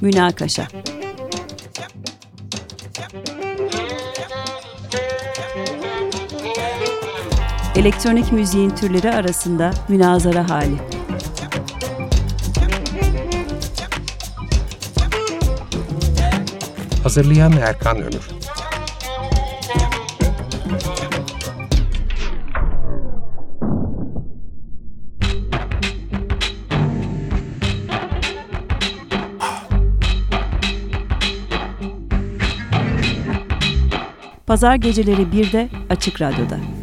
Münakaşa Elektronik müziğin türleri arasında münazara hali. Hazırlayan Erkan Ömür Pazar geceleri 1'de Açık Radyo'da.